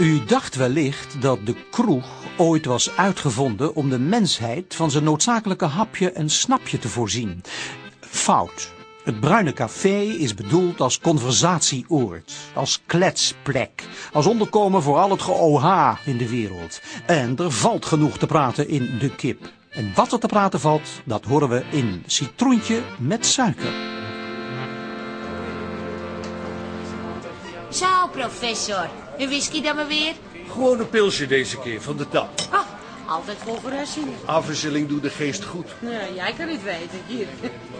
U dacht wellicht dat de kroeg ooit was uitgevonden om de mensheid van zijn noodzakelijke hapje en snapje te voorzien. Fout. Het Bruine Café is bedoeld als conversatieoord, als kletsplek, als onderkomen voor al het geoha in de wereld. En er valt genoeg te praten in de kip. En wat er te praten valt, dat horen we in Citroentje met suiker. Zo, professor. Een whisky dan maar weer? Gewoon een pilsje deze keer, van de tap. Ah, altijd vol verrassingen. Afwisseling doet de geest goed. Nou, jij kan het weten. Hier,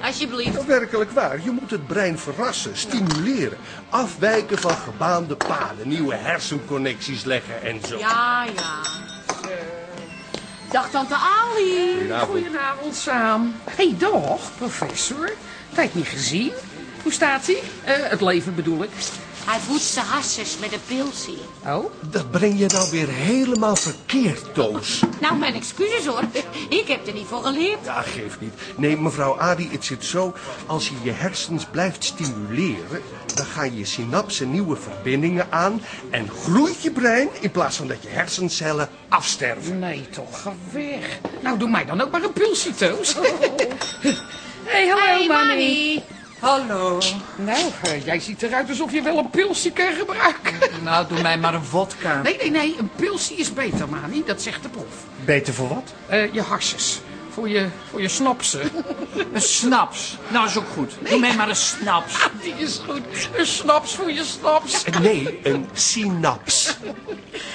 alsjeblieft. Ja, werkelijk waar, je moet het brein verrassen, stimuleren. Afwijken van gebaande paden, nieuwe hersenconnecties leggen en zo. Ja, ja. Dag, tante Ali. Goedenavond. Goedenavond, Saam. Hé, hey, dag, professor. Tijd niet gezien. Hoe staat hij? Eh, het leven bedoel ik. Hij voedt zijn hassers met een pilsie. Oh? Dat breng je nou weer helemaal verkeerd, Toos. Nou, mijn excuses hoor. Ik heb er niet voor geleerd. Ja, geeft niet. Nee, mevrouw Adi, het zit zo. Als je je hersens blijft stimuleren, dan gaan je synapsen nieuwe verbindingen aan en groeit je brein in plaats van dat je hersencellen afsterven. Nee, toch, ga weg. Nou, doe mij dan ook maar een pulsie, Toos. hey, hallo, Hey, Manny. Hallo. Nou, eh, jij ziet eruit alsof je wel een pilsie kan gebruiken. Nou, doe mij maar een vodka. Nee, nee, nee, een pilsie is beter, Mani. Dat zegt de proef. Beter voor wat? Eh, je harsjes. Voor je, voor je snapsen. Een snaps. Nou, is ook goed. Doe mij maar een snaps. Die is goed. Een snaps voor je snaps. Nee, een synaps.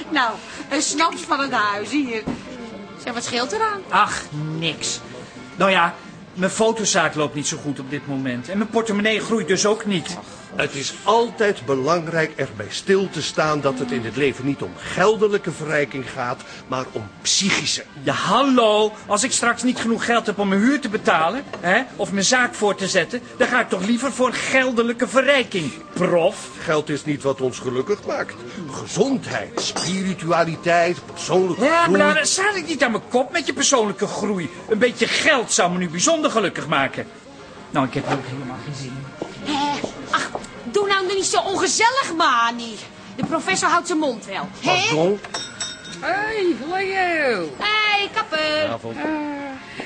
Nou, een snaps van het huis hier. Zeg, wat scheelt eraan? Ach, niks. Nou ja, mijn fotozaak loopt niet zo goed op dit moment. En mijn portemonnee groeit dus ook niet. Het is altijd belangrijk erbij stil te staan dat het in het leven niet om geldelijke verrijking gaat, maar om psychische. Ja, hallo. Als ik straks niet genoeg geld heb om mijn huur te betalen... Hè, of mijn zaak voor te zetten... dan ga ik toch liever voor geldelijke verrijking. Prof. Geld is niet wat ons gelukkig maakt. Gezondheid, spiritualiteit, persoonlijke Ja, maar groei. nou, dan staat ik niet aan mijn kop met je persoonlijke groei. Een beetje geld zou me nu bijzonder gelukkig maken. Nou, ik heb het ook helemaal geen zin. Doe nou niet zo ongezellig, Mani. De professor houdt zijn mond wel. Hé? Hey, Leo. Hey, kapper. Avond.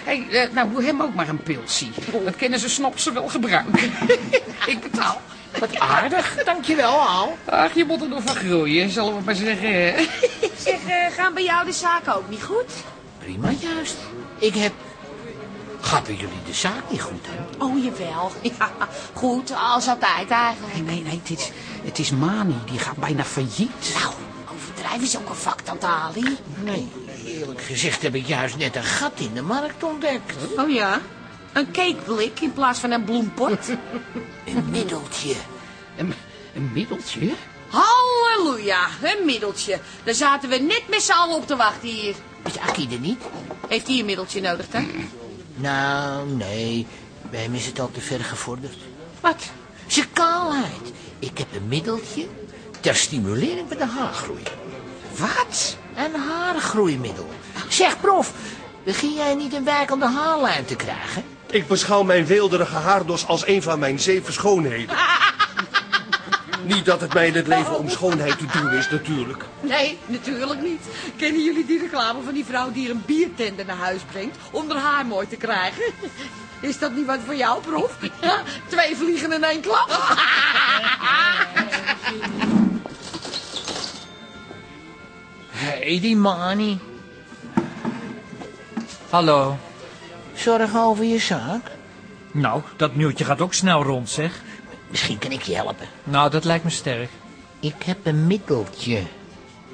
hey, eh, nou, doe hem ook maar een pilsie. Dat kennen ze snapsen wel gebruiken. ik betaal. Wat aardig, dankjewel, Al. Ach, je moet er nog van groeien, zullen we maar zeggen. Zeg, eh, gaan bij jou de zaken ook niet goed? Prima juist. Ik heb... Bij jullie de zaak niet goed, hè? Oh, jawel. Ja, goed, als altijd eigenlijk. Nee, nee, nee, het is, het is Mani, die gaat bijna failliet. Nou, overdrijven is ook een vak, tante Ali. Nee, eerlijk gezegd heb ik juist net een gat in de markt ontdekt. Oh ja? Een cakeblik in plaats van een bloempot? Een middeltje. Een, een middeltje? Halleluja, een middeltje. Daar zaten we net met z'n allen op te wachten hier. Is Akkie er niet? Heeft hij een middeltje nodig dan? Nou, nee. Bij hem is het al te ver gevorderd. Wat? Zijn kaalheid. Ik heb een middeltje ter stimulering van de haargroei. Wat? Een haargroeimiddel. Zeg, prof, begin jij niet een wijkende haarlijn te krijgen? Ik beschouw mijn weelderige haardos als een van mijn zeven schoonheden. Niet dat het mij in het leven om schoonheid te doen is, natuurlijk. Nee, natuurlijk niet. Kennen jullie die reclame van die vrouw die een biertender naar huis brengt om haar haar mooi te krijgen? Is dat niet wat voor jou, prof? Ja, twee vliegen in één klap. Hé, hey, die Mani. Hallo. Zorg over je zaak. Nou, dat nieuwtje gaat ook snel rond, zeg. Misschien kan ik je helpen. Nou, dat lijkt me sterk. Ik heb een middeltje.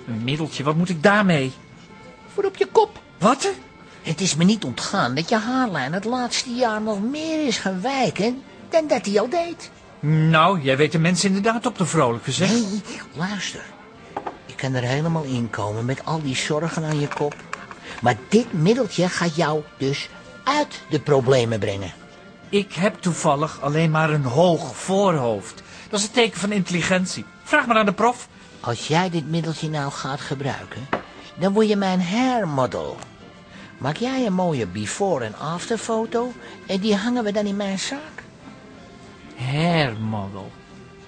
Een middeltje, wat moet ik daarmee? Voor op je kop. Wat? Het is me niet ontgaan dat je haarlijn het laatste jaar nog meer is gaan wijken dan dat hij al deed. Nou, jij weet de mensen inderdaad op de vrolijke, zeg. Nee, luister. Je kan er helemaal in komen met al die zorgen aan je kop. Maar dit middeltje gaat jou dus uit de problemen brengen. Ik heb toevallig alleen maar een hoog voorhoofd. Dat is een teken van intelligentie. Vraag maar aan de prof. Als jij dit middeltje nou gaat gebruiken, dan word je mijn hair model. Maak jij een mooie before- en after foto en die hangen we dan in mijn zaak. Hairmodel.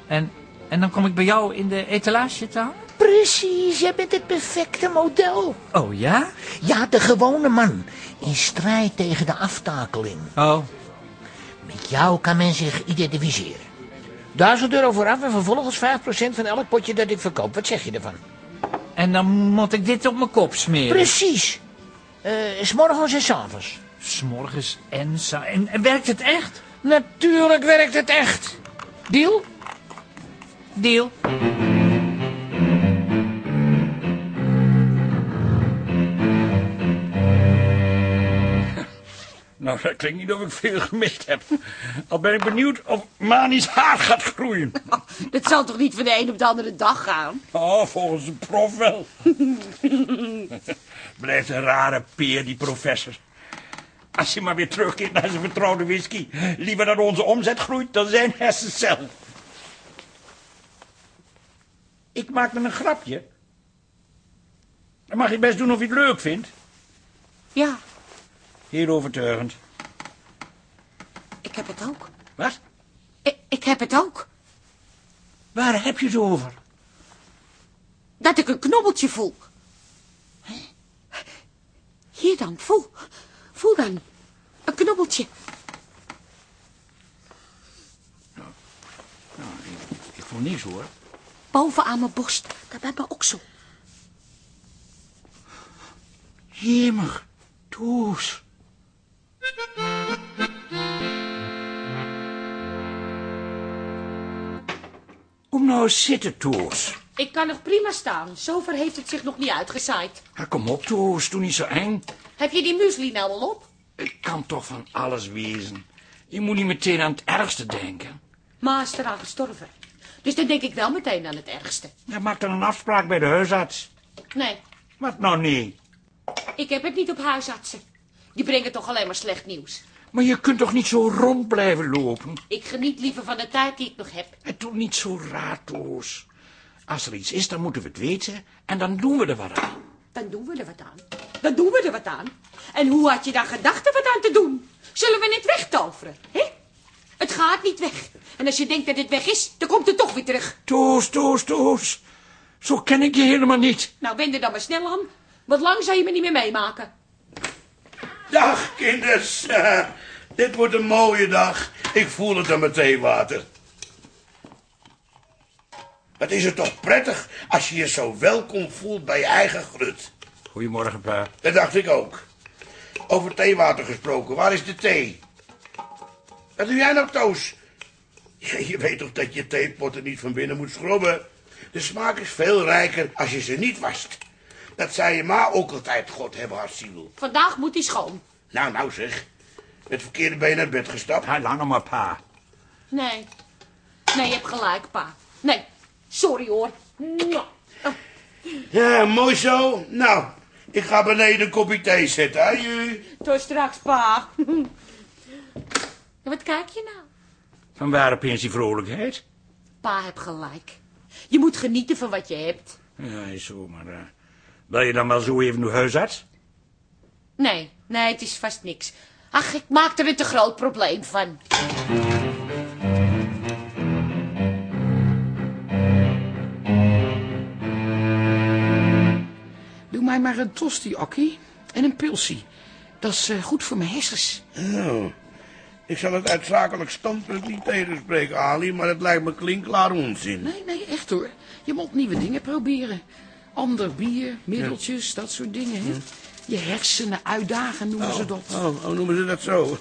En, en dan kom ik bij jou in de etalage te hangen? Precies, jij bent het perfecte model. Oh ja? Ja, de gewone man. In strijd tegen de aftakeling. Oh. Met jou kan men zich identificeren. Duizend euro vooraf en vervolgens 5% van elk potje dat ik verkoop. Wat zeg je ervan? En dan moet ik dit op mijn kop smeren. Precies. Eh, s S'morgens en s'avonds. S'morgens en, sa- en en werkt het echt? Natuurlijk werkt het echt. Deal? Deal. Nou, dat klinkt niet of ik veel gemist heb. Al ben ik benieuwd of Mani's haar gaat groeien. Dat zal toch niet van de een op de andere dag gaan? Oh, volgens de prof wel. Blijft een rare peer, die professor. Als hij maar weer terugkeert naar zijn vertrouwde whisky. Liever dat onze omzet groeit dan zijn hersencel. Ik maak me een grapje. Dan mag je best doen of je het leuk vindt. Ja, Heel overtuigend. ik heb het ook. Wat? Ik, ik heb het ook. Waar heb je het over? Dat ik een knobbeltje voel. Hè? Hier dan, voel. Voel dan. Een knobbeltje. Ik voel niks hoor. Boven aan mijn borst. Dat bij mijn oksel. Jemig, Toes. Nou zitten, Toes. Ik kan nog prima staan. Zover heeft het zich nog niet uitgezaaid. Ja, kom op, Toes. Doe niet zo eng. Heb je die muesli nou al op? Ik kan toch van alles wezen. Je moet niet meteen aan het ergste denken. Ma is eraan gestorven. Dus dan denk ik wel meteen aan het ergste. Ja, maak dan een afspraak bij de huisarts. Nee, Wat nou niet? ik heb het niet op huisartsen. Die brengen toch alleen maar slecht nieuws. Maar je kunt toch niet zo rond blijven lopen? Ik geniet liever van de tijd die ik nog heb. Het doet niet zo raar, Toes. Als er iets is, dan moeten we het weten. En dan doen we er wat aan. Dan doen we er wat aan. Dan doen we er wat aan. En hoe had je dan gedacht er wat aan te doen? Zullen we het wegtoveren, hè? Het gaat niet weg. En als je denkt dat het weg is, dan komt het toch weer terug. Toes, Toes, Toes. Zo ken ik je helemaal niet. Nou, wend er dan maar snel aan. Want lang zou je me niet meer meemaken. Dag, kinders. Eh, dit wordt een mooie dag. Ik voel het aan mijn theewater. Wat is het toch prettig als je je zo welkom voelt bij je eigen grut. Goedemorgen, pa. Dat dacht ik ook. Over theewater gesproken, waar is de thee? Wat doe jij nou, Toos? Je, je weet toch dat je theepotten niet van binnen moet schrobben? De smaak is veel rijker als je ze niet wast. Dat zei je ma ook altijd, God hebben haar ziel. Vandaag moet hij schoon. Nou, nou zeg. Met verkeerde been naar bed gestapt. Ja, lang nog maar, pa. Nee. Nee, je hebt gelijk, pa. Nee. Sorry hoor. Oh, Ja, mooi zo. Nou, ik ga beneden een kopje thee zetten. Aju. tot straks, pa. Ja, wat kijk je nou? Van waar opeens die vrolijkheid? Pa heb gelijk. Je moet genieten van wat je hebt. Ja, is zo, maar... wil je dan wel zo even naar huisarts? Nee, nee, het is vast niks. Ach, ik maak er een te groot probleem van. Doe mij maar een tosti, Akkie. En een pilsie. Dat is eh, goed voor mijn hersens. Nou, ik zal het uit zakelijk standpunt niet tegenspreken, Ali, maar het lijkt me klinkklaar onzin. Nee, nee, echt hoor. Je moet nieuwe dingen proberen. Ander bier, middeltjes, dat soort dingen. Hè? Je hersenen uitdagen noemen ze dat. Oh, oh, noemen ze dat zo?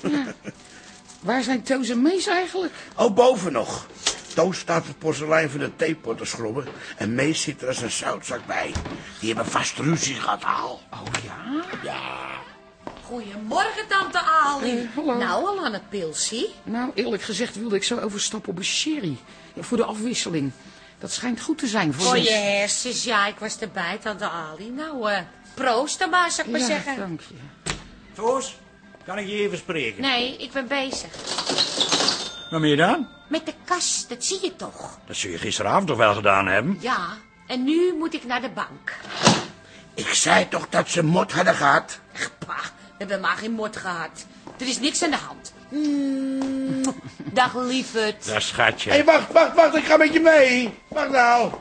Waar zijn Toos en Mees eigenlijk? Oh, boven nog. Toos staat het porselein van de theepot te schrobben en Mees zit er als een zoutzak bij. Die hebben vast ruzie gehad, al. Oh ja? Ja. Goedemorgen, tante Ali. Eh, hallo. Nou, al aan het pilsie. Nou, eerlijk gezegd wilde ik zo overstappen op een sherry. Voor de afwisseling. Dat schijnt goed te zijn voor Voor je hersens, ja, ik was erbij, tante Ali. Nou, eh, proost dan maar, zou ik maar Ja, zeggen. dank je. Toos, kan ik je even spreken? Nee, ik ben bezig. Wat meer dan? Met de kast, dat zie je toch? Dat zul je gisteravond toch wel gedaan hebben? Ja, en nu moet ik naar de bank. Ik zei toch dat ze mot hadden gehad? Ach, pa, we hebben maar geen mot gehad. Er is niks aan de hand. Mm, dag, lieverd. Dat schatje. Hé, hey, wacht, wacht, wacht, ik ga met je mee. Wacht nou.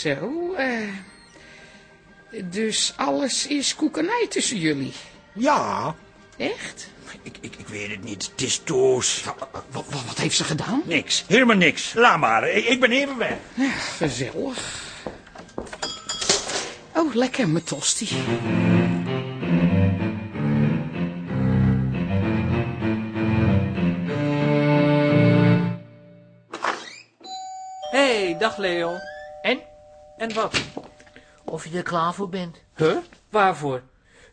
Zo, eh... Dus alles is koekenij tussen jullie. Ja, Echt? ik, ik, ik weet het niet. Het is Toos. Wat, wat, wat heeft ze gedaan? Niks, helemaal niks. Laat maar, ik, ik ben even weg. Ja, gezellig. Oh, lekker, mijn tosti. Dag Leo. En? En wat? Of je er klaar voor bent. Huh? Waarvoor?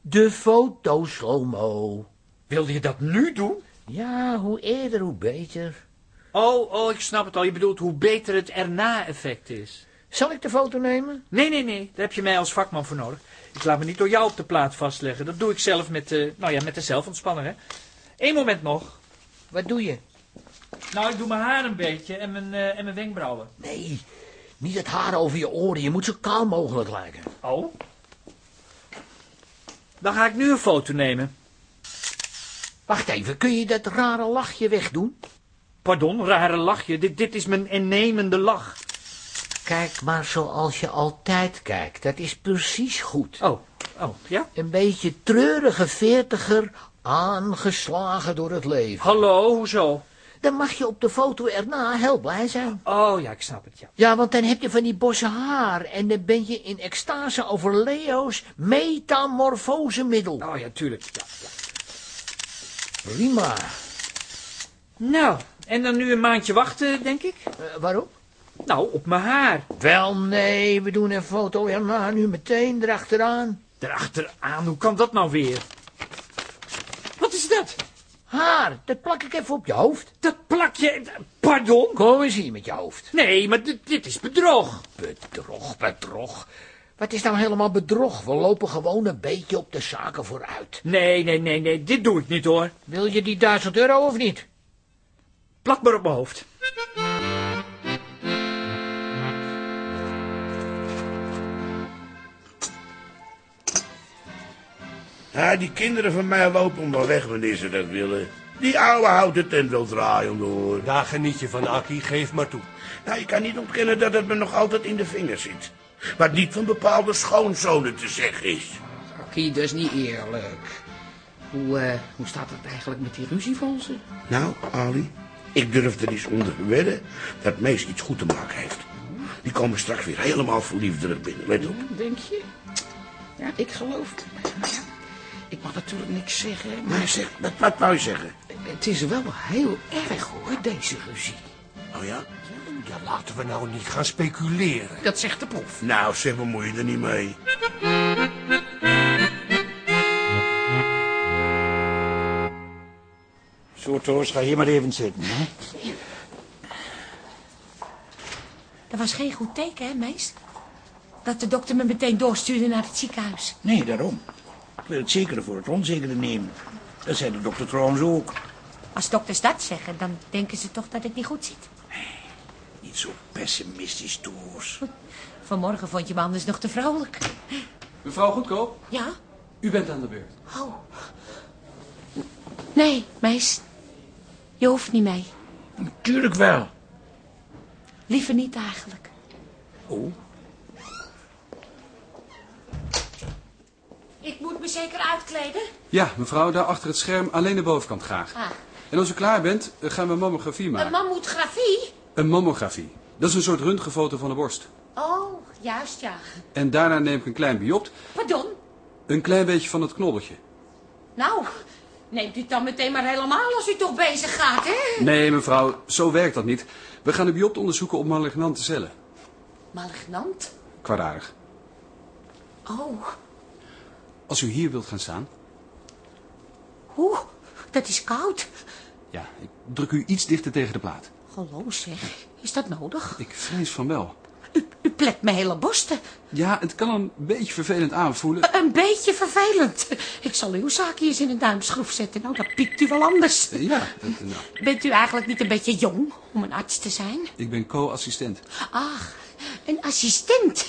De foto slow-mo. Wilde je dat nu doen? Ja, hoe eerder, hoe beter. Oh, oh, ik snap het al. Je bedoelt hoe beter het erna-effect is. Zal ik de foto nemen? Nee, nee, nee. Daar heb je mij als vakman voor nodig. Ik laat me niet door jou op de plaat vastleggen. Dat doe ik zelf met, de, nou ja, met de zelfontspanner, hè. Eén moment nog. Wat doe je? Nou, ik doe mijn haar een beetje en mijn, eh, en mijn wenkbrauwen. Nee, niet het haar over je oren. Je moet zo kalm mogelijk lijken. Oh? Dan ga ik nu een foto nemen. Wacht even, kun je dat rare lachje wegdoen? Pardon, rare lachje. Dit, dit is mijn innemende lach. Kijk maar zoals je altijd kijkt. Dat is precies goed. Oh, oh, ja? Een beetje treurige veertiger, aangeslagen door het leven. Hallo, hoezo? Dan mag je op de foto erna heel blij zijn. Oh, ja, ik snap het, ja. Ja, want dan heb je van die bosse haar en dan ben je in extase over Leo's metamorfosemiddel. Oh, ja, tuurlijk. Ja, ja. Prima. Nou, en dan nu een maandje wachten, denk ik? Eh, waarom? Nou, op mijn haar. Wel, nee, we doen een foto erna nu meteen erachteraan. Erachteraan, hoe kan dat nou weer? Haar, dat plak ik even op je hoofd. Dat plakje... Pardon? Kom eens hier met je hoofd. Nee, maar dit, dit is bedrog. Bedrog, bedrog. Wat is nou helemaal bedrog? We lopen gewoon een beetje op de zaken vooruit. Nee, nee, nee, nee, dit doe ik niet hoor. Wil je die duizend euro of niet? Plak maar op mijn hoofd. Ja, die kinderen van mij lopen maar weg wanneer ze dat willen. Die ouwe houdt de tent wel draaiende hoor. Daar geniet je van, Akkie. Geef maar toe. Nou, je kan niet ontkennen dat het me nog altijd in de vingers zit. Wat niet van bepaalde schoonzonen te zeggen is. Akkie, dat is niet eerlijk. Hoe, eh, hoe staat het eigenlijk met die ruzie van ze? Nou, Ali, ik durf er eens onder te wedden dat Mees iets goed te maken heeft. Die komen straks weer helemaal verliefd terug binnen. Let op. Denk je? Ja, ik geloof het. Ik mag natuurlijk niks zeggen, maar zeg, wat, wat wou je zeggen? het is wel heel erg hoor, deze ruzie. Oh ja? Ja, laten we nou niet gaan speculeren. Dat zegt de proef. Nou, zeg, bemoei je er niet mee. Zo, Toos, ga hier maar even zitten. Hè? Dat was geen goed teken, hè, mees? Dat de dokter me meteen doorstuurde naar het ziekenhuis. Nee, daarom. Ik wil het zekere voor het onzekere nemen. Dat zei de dokter trouwens ook. Als dokters dat zeggen, dan denken ze toch dat het niet goed zit. Niet zo pessimistisch, Toos. Vanmorgen vond je me anders nog te vrouwelijk. Mevrouw Goedkoop, Ja? u bent aan de beurt. Oh. Nee, meis. Je hoeft niet mee. Natuurlijk wel. Liever niet eigenlijk. Oh, Ik moet me zeker uitkleden? Ja, mevrouw, daar achter het scherm alleen de bovenkant graag. Ah. En als u klaar bent, eh, gaan we een mammografie Een maken. mammografie? Een mammografie. Dat is een soort röntgenfoto van de borst. Oh, juist ja. En daarna neem ik een klein biopt, Pardon? een klein beetje van het knobbeltje. Nou, neemt u het dan meteen maar helemaal als u toch bezig gaat, hè? Nee, mevrouw, zo werkt dat niet. We gaan de biopt onderzoeken op malignante cellen. Malignant? Kwaadaardig. Oh, Als u hier wilt gaan staan. oeh, dat is koud. Ja, ik druk u iets dichter tegen de plaat. Hallo zeg, is dat nodig? Ik vrees van wel. U, u plekt mijn hele borsten. Ja, het kan een beetje vervelend aanvoelen. Een beetje vervelend. Ik zal uw zaak hier eens in een duimschroef zetten. Nou, dat piekt u wel anders. Ja, dat, nou, Bent u eigenlijk niet een beetje jong om een arts te zijn? ik ben co-assistent. Ach, een assistent.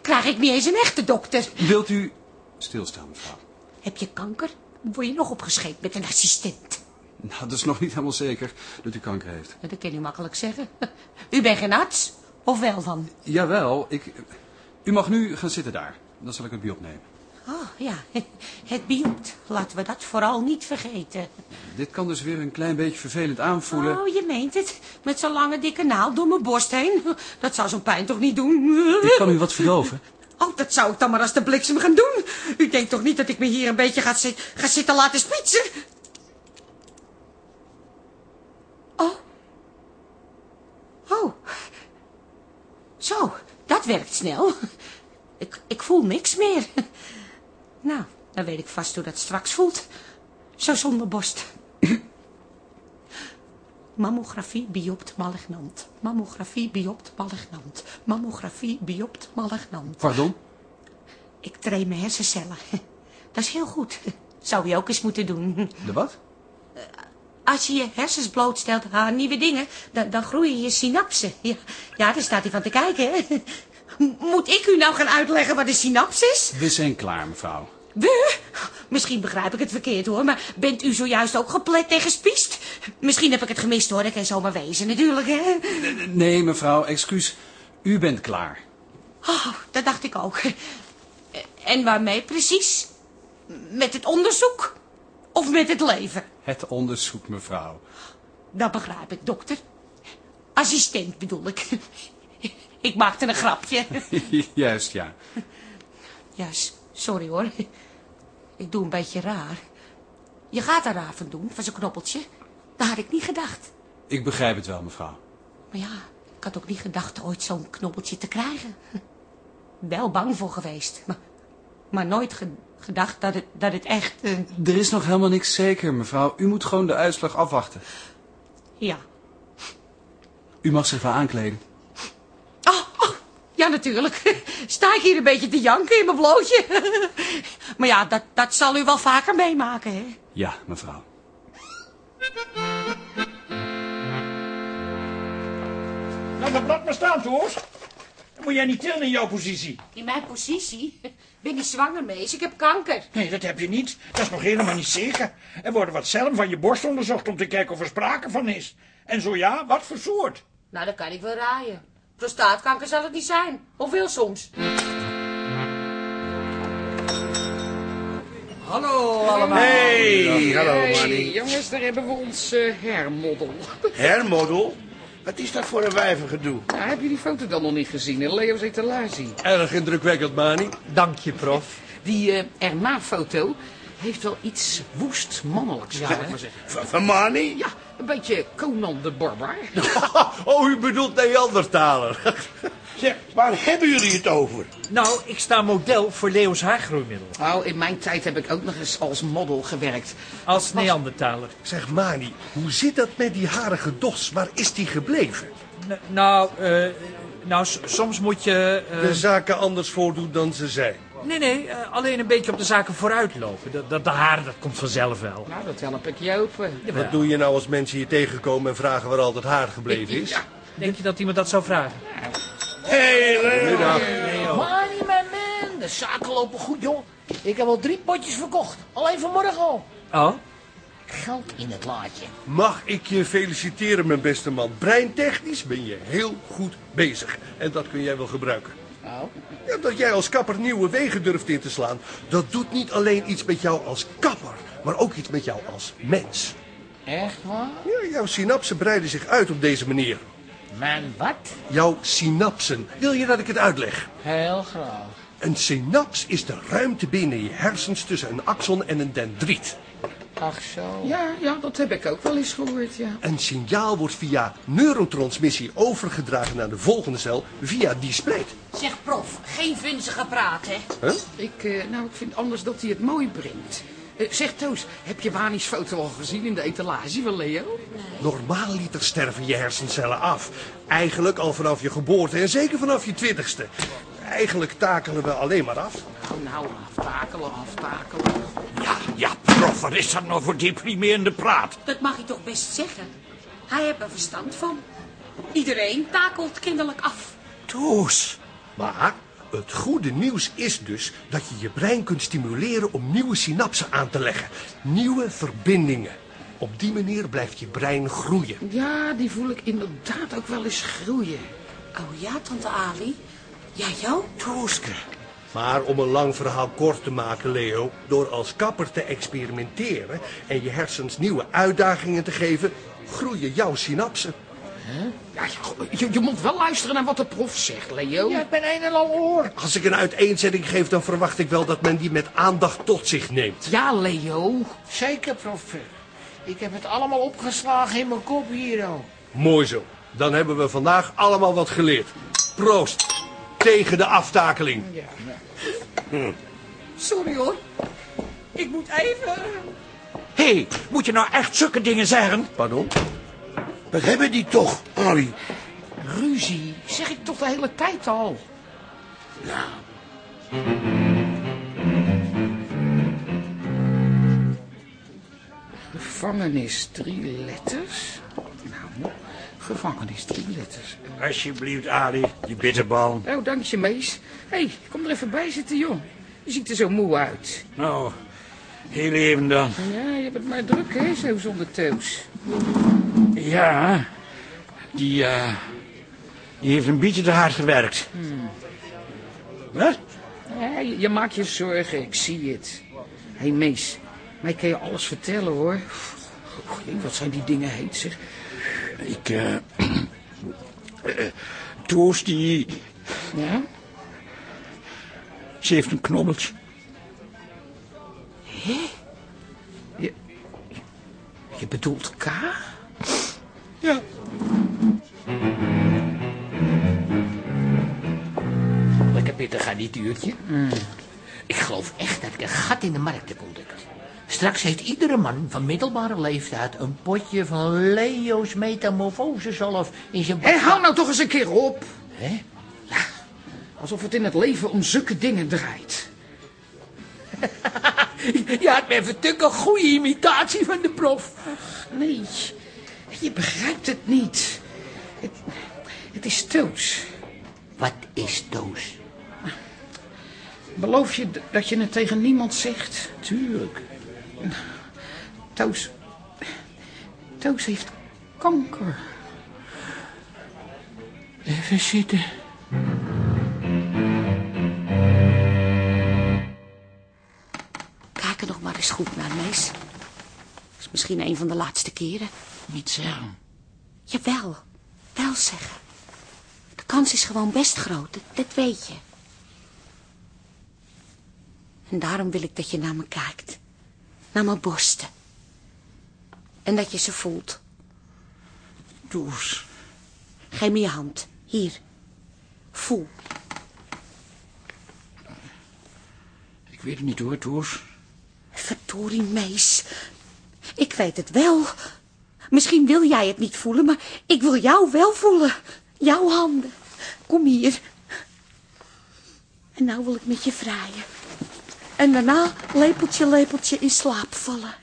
Krijg ik niet eens een echte dokter. Wilt u stilstaan, mevrouw? Heb je kanker? Word je nog opgescheept met een assistent? Nou, dat is nog niet helemaal zeker dat u kanker heeft. Dat kan u makkelijk zeggen. U bent geen arts? Of wel dan? Jawel, ik... U mag nu gaan zitten daar. Dan zal ik het biop nemen. Oh, ja, het biopt. Laten we dat vooral niet vergeten. Dit kan dus weer een klein beetje vervelend aanvoelen. Oh, je meent het. Met zo'n lange dikke naald door mijn borst heen. Dat zou zo'n pijn toch niet doen? Ik kan u wat verdoven. Oh, dat zou ik dan maar als de bliksem gaan doen. U denkt toch niet dat ik me hier een beetje ga, ga zitten laten spitsen? Oh. Oh. Zo, dat werkt snel. Ik, ik voel niks meer. Nou, dan weet ik vast hoe dat straks voelt. Zo zonder borst. Mammografie biopt malignant. Mammografie biopt malignant. Mammografie biopt malignant. Pardon? Ik train mijn hersencellen. Dat is heel goed. Zou je ook eens moeten doen. De wat? Als je je hersens blootstelt aan nieuwe dingen, dan, dan groeien je synapsen. Ja, ja, daar staat hij van te kijken. Hè? Moet ik u nou gaan uitleggen wat een synaps is? We zijn klaar, mevrouw. We? Misschien begrijp ik het verkeerd hoor, maar bent u zojuist ook geplet tegen spiest? Misschien heb ik het gemist hoor, dat kan zomaar wezen natuurlijk hè. Nee, mevrouw, excuus. U bent klaar. Oh, dat dacht ik ook. En waarmee precies? Met het onderzoek? Of met het leven? Het onderzoek, mevrouw. Dat begrijp ik, dokter. Assistent bedoel ik. Ik maakte een grapje. Juist, ja. S- sorry hoor. Ik doe een beetje raar. Je gaat er raar van doen, van zo'n knoppeltje. Dat had ik niet gedacht. Ik begrijp het wel, mevrouw. Maar ja, ik had ook niet gedacht ooit zo'n knobbeltje te krijgen. Wel bang voor geweest, maar, maar nooit ge- gedacht dat het, dat het echt... eh, Er is nog helemaal niks zeker, mevrouw. U moet gewoon de uitslag afwachten. ja. U mag zich wel aankleden. Oh, oh, ja natuurlijk. Sta ik hier een beetje te janken in mijn blootje. Maar ja, dat, dat zal u wel vaker meemaken, hè? Ja, mevrouw. Nou, dat blad maar staan, Toos. Dan moet jij niet tillen in jouw positie. In mijn positie? Ben ik zwanger, mees? Ik heb kanker. Nee, dat heb je niet. Dat is nog helemaal niet zeker. Er worden wat cellen van je borst onderzocht om te kijken of er sprake van is. En zo ja, wat voor soort? Nou, dat kan ik wel raaien. Prostaatkanker zal het niet zijn. Hoeveel soms? Hallo allemaal. Hey, hallo Hey, Manny. jongens, daar hebben we ons eh hermodel. Hermodel? Wat is dat voor een wijvengedoe? Nou, heb je die foto dan nog niet gezien in Leo's etalage? Erg indrukwekkend, Mani. Dank je, prof. Die eh erna-foto heeft wel iets woest mannelijks, zou ik maar zeggen. Van, van Manny? Ja, een beetje Conan de Barbaar. Oh, u bedoelt Neandertaler. Zeg, waar hebben jullie het over? Nou, ik sta model voor Leo's haargroeimiddel. Nou, in mijn tijd heb ik ook nog eens als model gewerkt. Als Neandertaler. Zeg, Mani, hoe zit dat met die harige dos? Waar is die gebleven? N- nou, eh, nou, soms moet je... eh, De zaken anders voordoen dan ze zijn. Nee, nee, eh, alleen een beetje op de zaken vooruit lopen. Dat, dat de haar, dat komt vanzelf wel. Nou, dat help ik je open. Jawel. Wat doe je nou als mensen je tegenkomen en vragen waar al dat haar gebleven is? Ja. Denk je dat iemand dat zou vragen? Hé, Leo. Mani, mijn man, de zaken lopen goed, joh. Ik heb al drie potjes verkocht. Alleen vanmorgen al. Oh? Geld in het laadje. Mag ik je feliciteren, mijn beste man. Breintechnisch ben je heel goed bezig. En dat kun jij wel gebruiken. Nou, Ja, dat jij als kapper nieuwe wegen durft in te slaan, dat doet niet alleen iets met jou als kapper, maar ook iets met jou als mens. echt waar? Ja, jouw synapsen breiden zich uit op deze manier. Mijn wat? Jouw synapsen. Wil je dat ik het uitleg? Heel graag. Een synaps is de ruimte binnen je hersens tussen een axon en een dendriet. Ach zo. Ja, ja, dat heb ik ook wel eens gehoord, ja. Een signaal wordt via neurotransmissie overgedragen naar de volgende cel via die spleet. Zeg, prof, geen vunzige praat, hè? Huh? Ik, eh, nou, ik vind anders dat hij het mooi brengt. Eh, zeg Toos, heb je Wani's foto al gezien in de etalage van Leo? Normaal liter sterven je hersencellen af. Eigenlijk al vanaf je geboorte en zeker vanaf je twintigste. Eigenlijk takelen we alleen maar af. Nou, nou, aftakelen, aftakelen. Ja, ja, prof, wat is dat nou voor deprimerende praat? Dat mag je toch best zeggen? Hij heeft er verstand van. Iedereen takelt kinderlijk af. Toos. Maar het goede nieuws is dus dat je je brein kunt stimuleren om nieuwe synapsen aan te leggen. Nieuwe verbindingen. Op die manier blijft je brein groeien. Ja, die voel ik inderdaad ook wel eens groeien. Oh ja, tante Ali. Ja, Jo? Tooske. Maar om een lang verhaal kort te maken, Leo, door als kapper te experimenteren en je hersens nieuwe uitdagingen te geven, groeien jouw synapsen. Ja, je, je moet wel luisteren naar wat de prof zegt, Leo. Ja, ik ben een en al oor. Als ik een uiteenzetting geef, dan verwacht ik wel dat men die met aandacht tot zich neemt. Ja, Leo. Zeker, prof. Ik heb het allemaal opgeslagen in mijn kop hier al. Mooi zo. Dan hebben we vandaag allemaal wat geleerd. Proost. Tegen de aftakeling. Sorry hoor. Ik moet even... Hé, hey, moet je nou echt zulke dingen zeggen? Pardon? Wat hebben die toch, Ali? Ruzie, zeg ik toch de hele tijd al. Gevangenis, drie letters. Nou, gevangenis, drie letters. Alsjeblieft, Ali, die bitterbal. Oh, dank je, Mees. Hé, hey, kom er even bij zitten, joh. Je ziet er zo moe uit. Nou, heel even dan. Ja, je hebt het maar druk, hè, zo zonder teus. Ja, die, eh, die heeft een beetje te hard gewerkt. Wat? Ja, je, je maakt je zorgen, ik zie het. Hé, hey, Mees, mij kan je alles vertellen, hoor. Wat zijn die dingen heet, zeg. Ik, eh... eh, Toos, die... Ja? Ze heeft een knobbeltje. Je, je bedoelt K? Ja. Lekker pittig aan dit uurtje. Ik geloof echt dat ik een gat in de markt heb ontdekt. Straks heeft iedere man van middelbare leeftijd een potje van Leo's metamorfosezalf in zijn Hé, hou nou toch eens een keer op. Hè? Alsof het in het leven om zulke dingen draait. Ja, het bent natuurlijk een goede imitatie van de prof. Nee, je begrijpt het niet. Het, het is Toos. Wat is Toos? Beloof je dat je het tegen niemand zegt? Tuurlijk. Toos... Toos heeft kanker. Even zitten. Kijk er nog maar eens goed naar, Mees. Dat is misschien een van de laatste keren. Niet zeggen. Jawel, wel zeggen. De kans is gewoon best groot, dat, dat weet je. En daarom wil ik dat je naar me kijkt. Naar mijn borsten. En dat je ze voelt. Toos. Geef me je hand. Hier. Voel. Ik weet het niet hoor, Toos. Verdorie, Mees. Ik weet het wel. Misschien wil jij het niet voelen, maar ik wil jou wel voelen. Jouw handen. Kom hier. En nou wil ik met je vrijen. En daarna lepeltje, lepeltje in slaap vallen.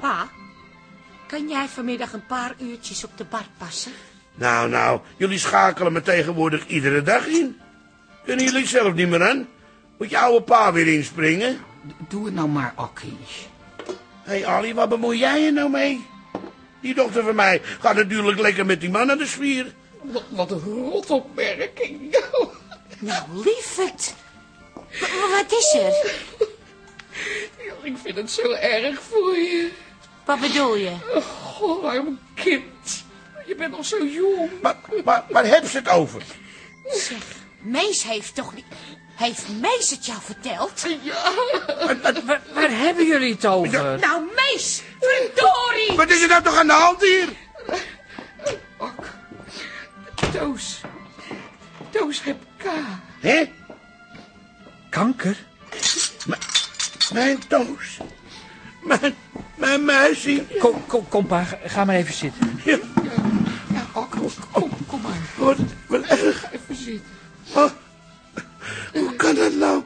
Pa, kan jij vanmiddag een paar uurtjes op de bar passen? Nou, nou, jullie schakelen me tegenwoordig iedere dag in. Kunnen jullie zelf niet meer aan? Moet je oude pa weer inspringen? Doe het nou maar, Akkie. Hé hey Ali, wat bemoei jij je nou mee? Die dochter van mij gaat natuurlijk lekker met die man naar de sfeer. Wat, wat een rotopmerking. Nou, lieverd. W- Wat is er? Ik vind het zo erg voor je. Wat bedoel je? Oh, arm kind. Je bent nog zo jong. Maar, maar, waar heb ze het over? Zeg, Mees heeft toch niet... Heeft Mees het jou verteld? Ja. Waar, waar hebben jullie het over? Nou, Mees! Verdorie! Wat is er nou toch aan de hand hier? Ak. Toos. Toos heb K. Hé? Kanker? Mijn toos. Mijn, mijn muisie. Kom, kom, kom pa, ga- maar even zitten. Ja, Ja, kom, kom maar. wat, wat erg. Even zitten. Oh, hoe kan dat nou?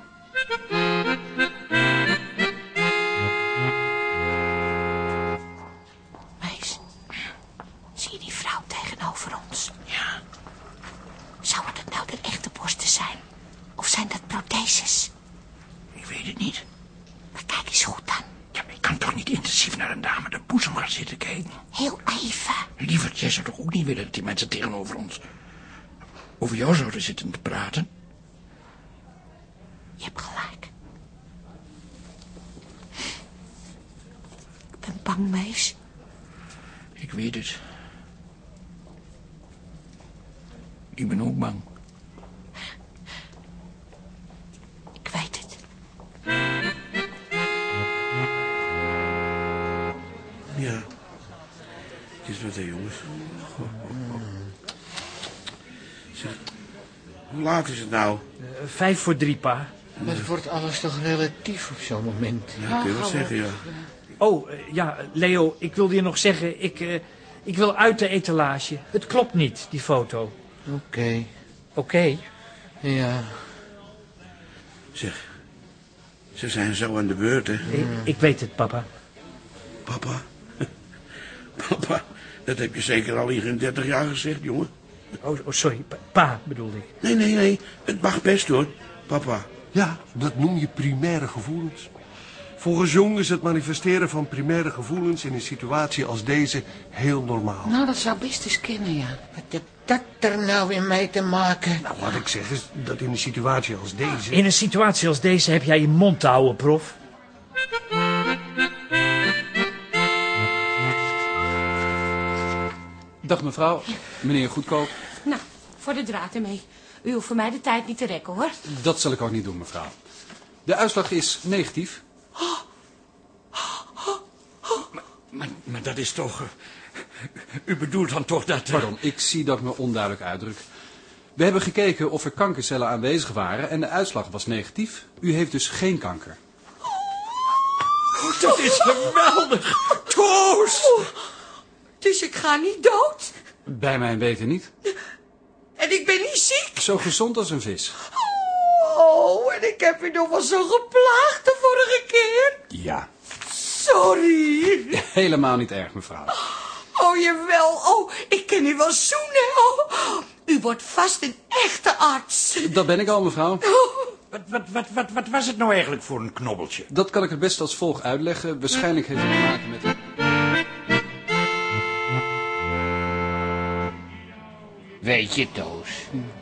Mees, zie je die vrouw tegenover ons? Ja. Zouden dat nou de echte borsten zijn? Of zijn dat protheses? Ik weet het niet. Maar kijk eens goed dan. Ja, ik kan toch niet intensief naar een dame de boezem gaan zitten kijken? Heel even. Lieverd, jij zou toch ook niet willen dat die mensen tegenover ons... over jou zouden zitten te praten? Je hebt gelijk. Ik ben bang, meis. Ik weet het. Nou? Eh, vijf voor drie, pa. Het wordt alles toch relatief op zo'n moment. Ja, kun je wel zeggen, ja. Oh, eh, ja, Leo, ik wilde je nog zeggen, ik, eh, ik wil uit de etalage. Het klopt niet, die foto. Oké. Oké. Ja. Zeg, ze zijn zo aan de beurt, hè. Ik, ik weet het, papa. Papa? Papa, dat heb je zeker al in 30 jaar gezegd, jongen. Oh, oh sorry, pa, pa bedoelde ik. Nee, nee, nee. Het mag best, hoor. Papa. Ja, dat noem je primaire gevoelens. Volgens Jong is het manifesteren van primaire gevoelens in een situatie als deze heel normaal. Nou, dat zou best eens kennen, ja. Wat heeft dat er nou weer mee te maken? Nou, wat ik zeg is dat in een situatie als deze... In een situatie als deze heb jij je mond te houden, prof. Dag mevrouw, meneer Goedkoop. Nou, voor de draad ermee. U hoeft voor mij de tijd niet te rekken, hoor. Dat zal ik ook niet doen, mevrouw. De uitslag is negatief. Maar, maar dat is toch... eh, U bedoelt dan toch dat... eh, Pardon, ik zie dat ik me onduidelijk uitdruk. We hebben gekeken of er kankercellen aanwezig waren en de uitslag was negatief. U heeft dus geen kanker. Dat is geweldig! Toos! Dus ik ga niet dood. Bij mijn weten niet. En ik ben niet ziek. Zo gezond als een vis. Oh, en ik heb u nog wel zo geplaagd de vorige keer. Ja. Sorry. Helemaal niet erg, mevrouw. Oh, jawel. Oh, ik ken u wel zoenen. Oh, u wordt vast een echte arts. Dat ben ik al, mevrouw. Wat, wat, wat, wat, wat was het nou eigenlijk voor een knobbeltje? Dat kan ik het best als volgt uitleggen. Waarschijnlijk heeft het te maken met... Weet je, Toos,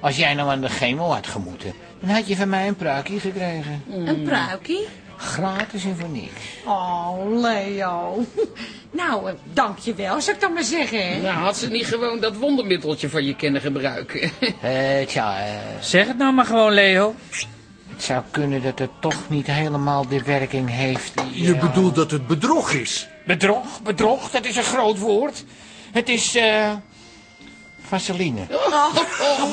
als jij nou aan de chemo had gemoeten, dan had je van mij een pruikje gekregen. Een pruikie? Gratis en voor niks. Oh, Leo. Nou, eh, dankjewel, zou ik dan maar zeggen, hè? Nou, had ze niet gewoon dat wondermiddeltje van je kunnen gebruiken? Eh, tja, eh, Zeg het nou maar gewoon, Leo. het zou kunnen dat het toch niet helemaal de werking heeft die... Je eh, bedoelt dat het bedrog is? Bedrog, bedrog, dat is een groot woord. Het is, eh... Vaseline. Oh,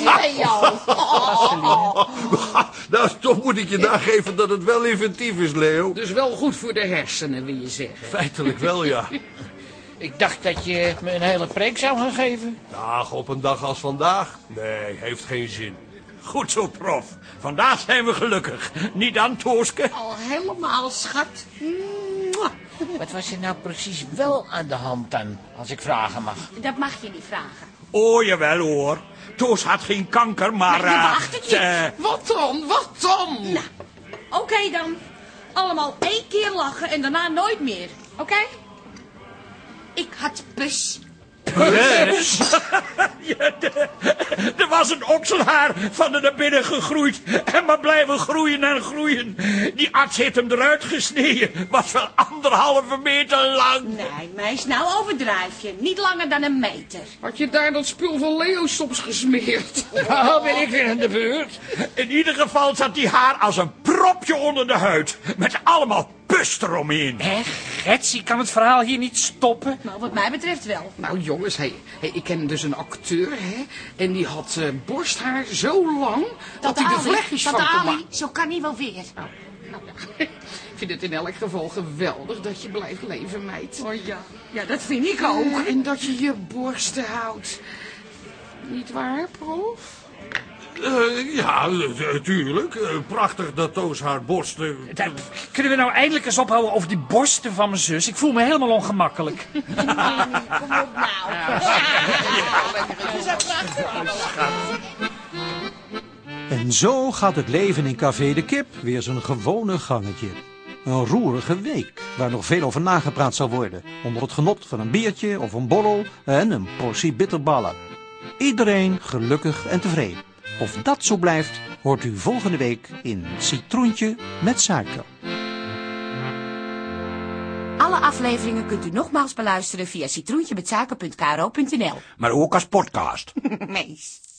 Leo. Vaseline. Nou, toch moet ik je nageven dat het wel inventief is, Leo. Dus wel goed voor de hersenen, wil je zeggen. Feitelijk wel, ja. Ik dacht dat je me een hele preek zou gaan geven. Ach, op een dag als vandaag? Nee, heeft geen zin. Goed zo, prof. Vandaag zijn we gelukkig. Niet aan, Tooske? Al helemaal, schat. Wat was er nou precies wel aan de hand dan, als ik vragen mag? Dat mag je niet vragen. Oh, jawel hoor. Toos had geen kanker, maar... Maar je eh, wacht het niet. eh, Wat dan? Wat dan? Nou, oké dan. Allemaal één keer lachen en daarna nooit meer. Oké? Ik had pus. Pus? Ja, de- er was een okselhaar van er naar binnen gegroeid. En maar blijven groeien en groeien. Die arts heeft hem eruit gesneden. Was wel anderhalve meter lang. Nee, meis, nou overdrijf je. Niet langer dan een meter. Had je daar dat spul van Leo soms gesmeerd? Nou ben ik weer aan de beurt. In ieder geval zat die haar als een propje onder de huid. Met allemaal pus eromheen. Hé, Gets, kan het verhaal hier niet stoppen? Nou, wat mij betreft wel. Nou jongens, hey, hey, ik ken dus een acteur, hè. En die had eh, borsthaar zo lang dat hij er vlechtjes van kon Ali, zo kan hij wel weer. Nou ja, ik vind het in elk geval geweldig dat je blijft leven, meid. Oh ja, ja, dat vind ik ook. En dat je je borsten houdt. Niet waar, prof? Eh, ja, natuurlijk. prachtig dat Toos haar borsten... Kunnen we nou eindelijk eens ophouden over die borsten van mijn zus? Ik voel me helemaal ongemakkelijk. Kom op nou. En zo gaat het leven in Café de Kip weer zijn gewone gangetje. Een roerige week, waar nog veel over nagepraat zal worden. Onder het genot van een biertje of een borrel en een portie bitterballen. Iedereen gelukkig en tevreden. Of dat zo blijft, hoort u volgende week in Citroentje met suiker. Alle afleveringen kunt u nogmaals beluisteren via citroentjemetsuiker.kro.nl. Maar ook als podcast. Mees.